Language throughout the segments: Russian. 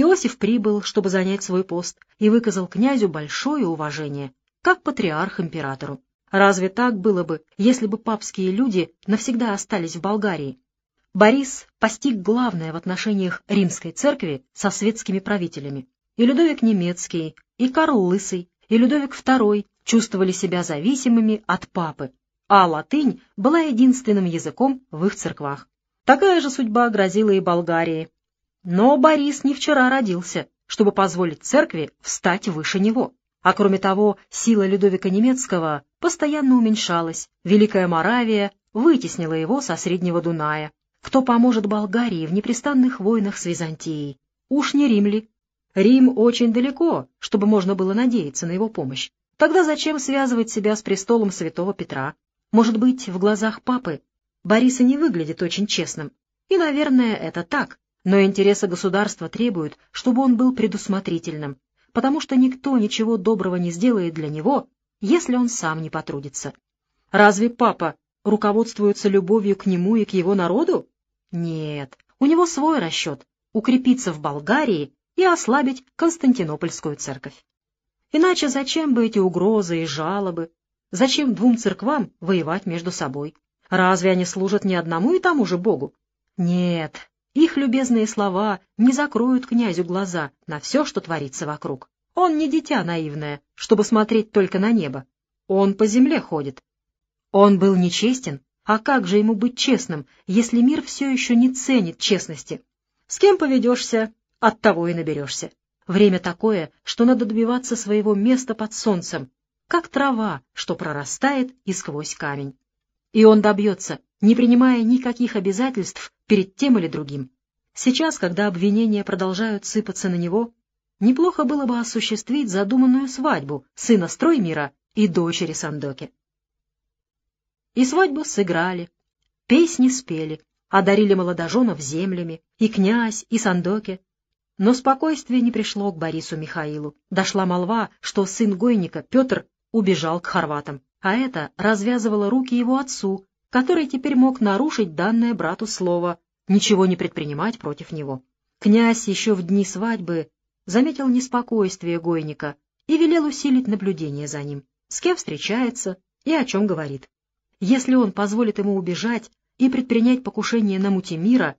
Иосиф прибыл, чтобы занять свой пост, и выказал князю большое уважение, как патриарх императору. Разве так было бы, если бы папские люди навсегда остались в Болгарии? Борис постиг главное в отношениях римской церкви со светскими правителями. И Людовик Немецкий, и Карл Лысый, и Людовик II чувствовали себя зависимыми от папы, а латынь была единственным языком в их церквах. Такая же судьба грозила и Болгарии. Но Борис не вчера родился, чтобы позволить церкви встать выше него. А кроме того, сила Людовика Немецкого постоянно уменьшалась. Великая Моравия вытеснила его со Среднего Дуная. Кто поможет Болгарии в непрестанных войнах с Византией? Уж не Рим ли? Рим очень далеко, чтобы можно было надеяться на его помощь. Тогда зачем связывать себя с престолом святого Петра? Может быть, в глазах папы Бориса не выглядит очень честным. И, наверное, это так. Но интересы государства требуют, чтобы он был предусмотрительным, потому что никто ничего доброго не сделает для него, если он сам не потрудится. Разве папа руководствуется любовью к нему и к его народу? Нет, у него свой расчет — укрепиться в Болгарии и ослабить Константинопольскую церковь. Иначе зачем бы эти угрозы и жалобы? Зачем двум церквам воевать между собой? Разве они служат не одному и тому же Богу? Нет, их любезные слова не закроют князю глаза на все, что творится вокруг. Он не дитя наивное, чтобы смотреть только на небо. Он по земле ходит. Он был нечестен, а как же ему быть честным, если мир все еще не ценит честности? С кем поведешься, от того и наберешься. Время такое, что надо добиваться своего места под солнцем, как трава, что прорастает и сквозь камень. И он добьется, не принимая никаких обязательств перед тем или другим. Сейчас, когда обвинения продолжают сыпаться на него, неплохо было бы осуществить задуманную свадьбу сына Строймира и дочери Сандоки. И свадьбу сыграли, песни спели, одарили молодоженов землями, и князь, и Сандоке. Но спокойствие не пришло к Борису Михаилу. Дошла молва, что сын Гойника, Петр, убежал к хорватам, а это развязывало руки его отцу, который теперь мог нарушить данное брату слово, ничего не предпринимать против него. Князь еще в дни свадьбы заметил неспокойствие Гойника и велел усилить наблюдение за ним, с кем встречается и о чем говорит. Если он позволит ему убежать и предпринять покушение на Мутимира,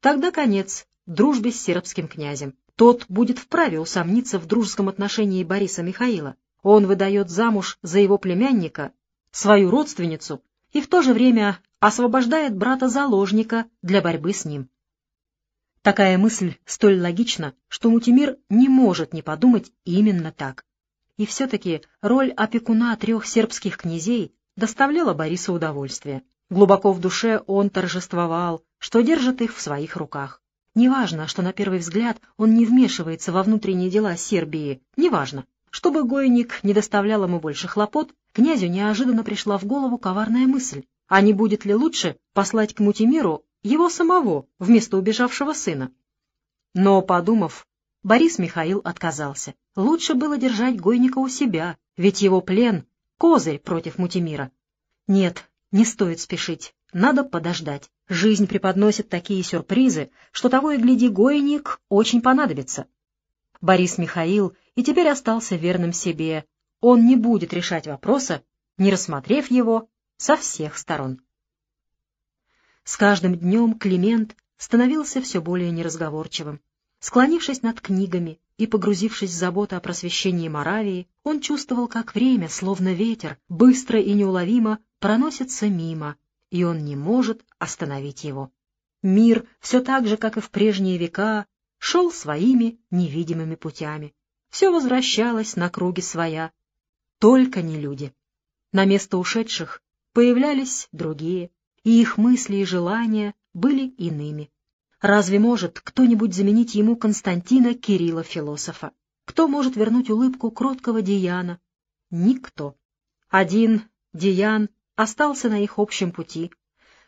тогда конец дружбе с сербским князем. Тот будет вправе усомниться в дружеском отношении Бориса Михаила. Он выдает замуж за его племянника, свою родственницу, и в то же время освобождает брата-заложника для борьбы с ним. Такая мысль столь логична, что Мутимир не может не подумать именно так. И все-таки роль опекуна трех сербских князей доставляло Борису удовольствие. Глубоко в душе он торжествовал, что держит их в своих руках. Неважно, что на первый взгляд он не вмешивается во внутренние дела Сербии, неважно. Чтобы Гойник не доставлял ему больше хлопот, князю неожиданно пришла в голову коварная мысль. А не будет ли лучше послать к Мутимиру его самого вместо убежавшего сына? Но, подумав, Борис Михаил отказался. Лучше было держать Гойника у себя, ведь его плен Козырь против Мутимира. Нет, не стоит спешить. Надо подождать. Жизнь преподносит такие сюрпризы, что того и гляди гойник очень понадобится. Борис Михаил и теперь остался верным себе. Он не будет решать вопроса, не рассмотрев его со всех сторон. С каждым днем Климент становился все более неразговорчивым. Склонившись над книгами и погрузившись в заботу о просвещении Моравии, он чувствовал, как время, словно ветер, быстро и неуловимо проносится мимо, и он не может остановить его. Мир, все так же, как и в прежние века, шел своими невидимыми путями. Все возвращалось на круги своя. Только не люди. На место ушедших появлялись другие, и их мысли и желания были иными. Разве может кто-нибудь заменить ему Константина Кирилла философа? Кто может вернуть улыбку кроткого Диана? Никто. Один Диан остался на их общем пути.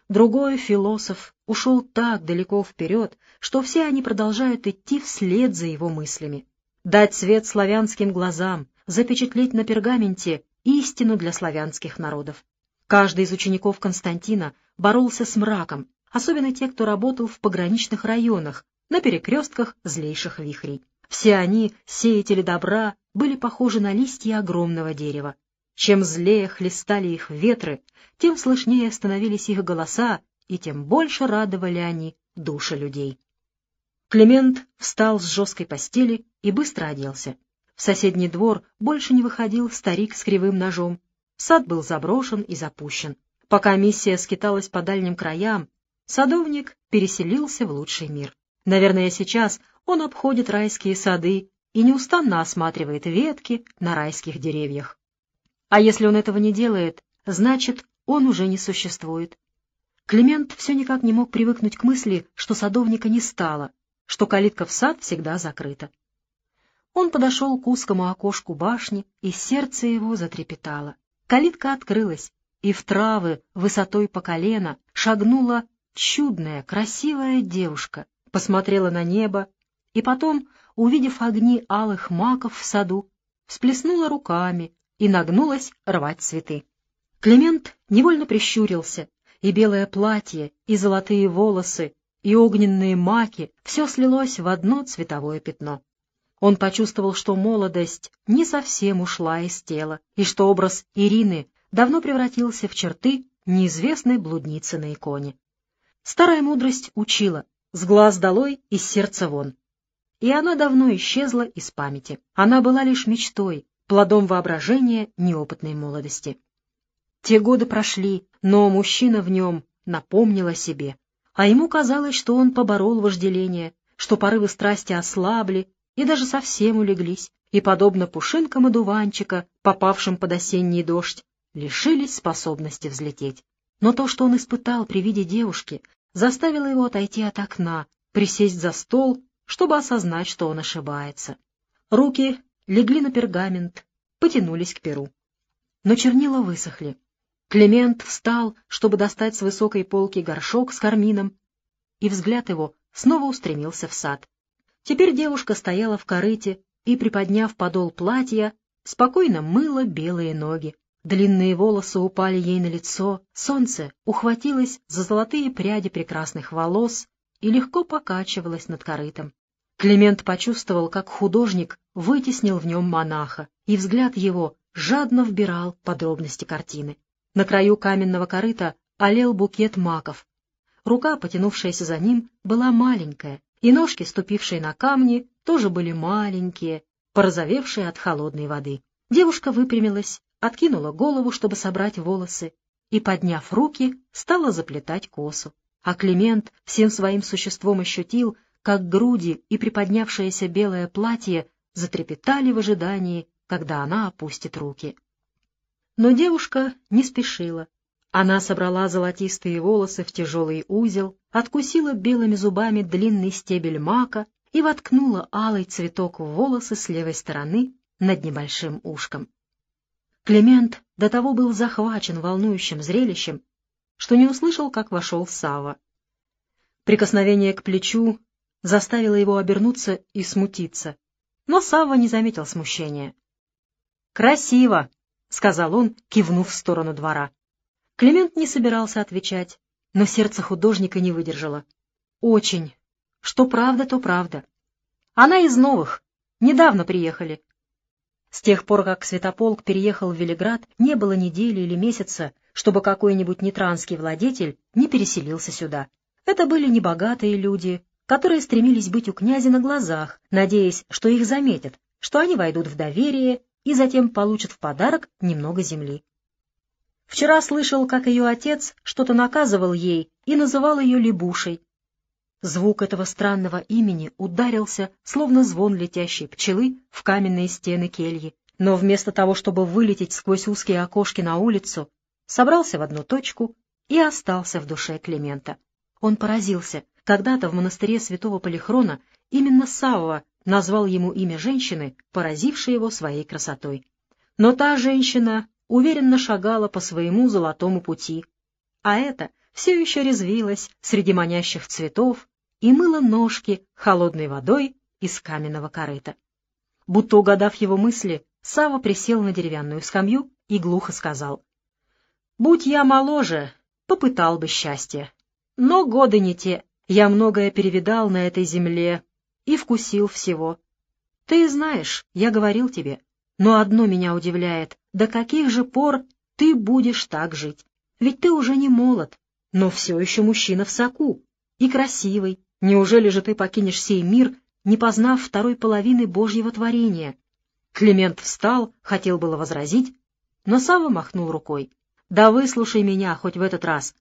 Другой философ ушел так далеко вперед, что все они продолжают идти вслед за его мыслями. Дать свет славянским глазам, запечатлеть на пергаменте истину для славянских народов. Каждый из учеников Константина боролся с мраком, особенно те, кто работал в пограничных районах, на перекрестках злейших вихрей. Все они, сеятели добра, были похожи на листья огромного дерева. Чем злее хлестали их ветры, тем слышнее становились их голоса, и тем больше радовали они души людей. Климент встал с жесткой постели и быстро оделся. В соседний двор больше не выходил старик с кривым ножом. Сад был заброшен и запущен. Пока миссия скиталась по дальним краям, садовник переселился в лучший мир. Наверное, сейчас он обходит райские сады и неустанно осматривает ветки на райских деревьях. А если он этого не делает, значит, он уже не существует. Климент все никак не мог привыкнуть к мысли, что садовника не стало, что калитка в сад всегда закрыта. Он подошел к узкому окошку башни, и сердце его затрепетало. Калитка открылась, и в травы высотой по колено шагнула чудная, красивая девушка, посмотрела на небо и потом, увидев огни алых маков в саду, всплеснула руками и нагнулась рвать цветы. Климент невольно прищурился, и белое платье, и золотые волосы, и огненные маки — все слилось в одно цветовое пятно. Он почувствовал, что молодость не совсем ушла из тела, и что образ Ирины давно превратился в черты неизвестной блудницы на иконе. Старая мудрость учила «с глаз долой, из сердца вон». И она давно исчезла из памяти. Она была лишь мечтой, плодом воображения неопытной молодости. Те годы прошли, но мужчина в нем напомнил о себе, а ему казалось, что он поборол вожделение, что порывы страсти ослабли и даже совсем улеглись, и, подобно пушинкам одуванчика, попавшим под осенний дождь, лишились способности взлететь. Но то, что он испытал при виде девушки, заставило его отойти от окна, присесть за стол, чтобы осознать, что он ошибается. Руки легли на пергамент, потянулись к перу. Но чернила высохли. Климент встал, чтобы достать с высокой полки горшок с кармином, и взгляд его снова устремился в сад. Теперь девушка стояла в корыте и, приподняв подол платья, спокойно мыла белые ноги. Длинные волосы упали ей на лицо, солнце ухватилось за золотые пряди прекрасных волос и легко покачивалось над корытом. Климент почувствовал, как художник вытеснил в нем монаха, и взгляд его жадно вбирал подробности картины. На краю каменного корыта олел букет маков. Рука, потянувшаяся за ним, была маленькая, и ножки, ступившие на камни, тоже были маленькие, порозовевшие от холодной воды. Девушка выпрямилась, откинула голову, чтобы собрать волосы, и, подняв руки, стала заплетать косу. А Климент всем своим существом ощутил, как груди и приподнявшееся белое платье затрепетали в ожидании, когда она опустит руки. Но девушка не спешила. Она собрала золотистые волосы в тяжелый узел, откусила белыми зубами длинный стебель мака и воткнула алый цветок в волосы с левой стороны над небольшим ушком. Климент до того был захвачен волнующим зрелищем, что не услышал, как вошел Сава. Прикосновение к плечу заставило его обернуться и смутиться, но Сава не заметил смущения. «Красиво!» — сказал он, кивнув в сторону двора. Климент не собирался отвечать, но сердце художника не выдержало. «Очень. Что правда, то правда. Она из новых. Недавно приехали». С тех пор, как Святополк переехал в Велиград, не было недели или месяца, чтобы какой-нибудь нетранский владетель не переселился сюда. Это были небогатые люди, которые стремились быть у князя на глазах, надеясь, что их заметят, что они войдут в доверие и затем получит в подарок немного земли. Вчера слышал, как ее отец что-то наказывал ей и называл ее Лебушей. Звук этого странного имени ударился, словно звон летящей пчелы, в каменные стены кельи, но вместо того, чтобы вылететь сквозь узкие окошки на улицу, собрался в одну точку и остался в душе Климента. Он поразился. Когда-то в монастыре святого Полихрона именно Савва назвал ему имя женщины, поразившей его своей красотой. Но та женщина уверенно шагала по своему золотому пути, а эта все еще резвилась среди манящих цветов и мыла ножки холодной водой из каменного корыта. Будто угадав его мысли, Сава присел на деревянную скамью и глухо сказал. — Будь я моложе, попытал бы счастье. Но годы не те. Я многое перевидал на этой земле и вкусил всего. Ты знаешь, я говорил тебе, но одно меня удивляет, до каких же пор ты будешь так жить? Ведь ты уже не молод, но все еще мужчина в соку и красивый. Неужели же ты покинешь сей мир, не познав второй половины Божьего творения? Климент встал, хотел было возразить, но Сава махнул рукой. «Да выслушай меня хоть в этот раз.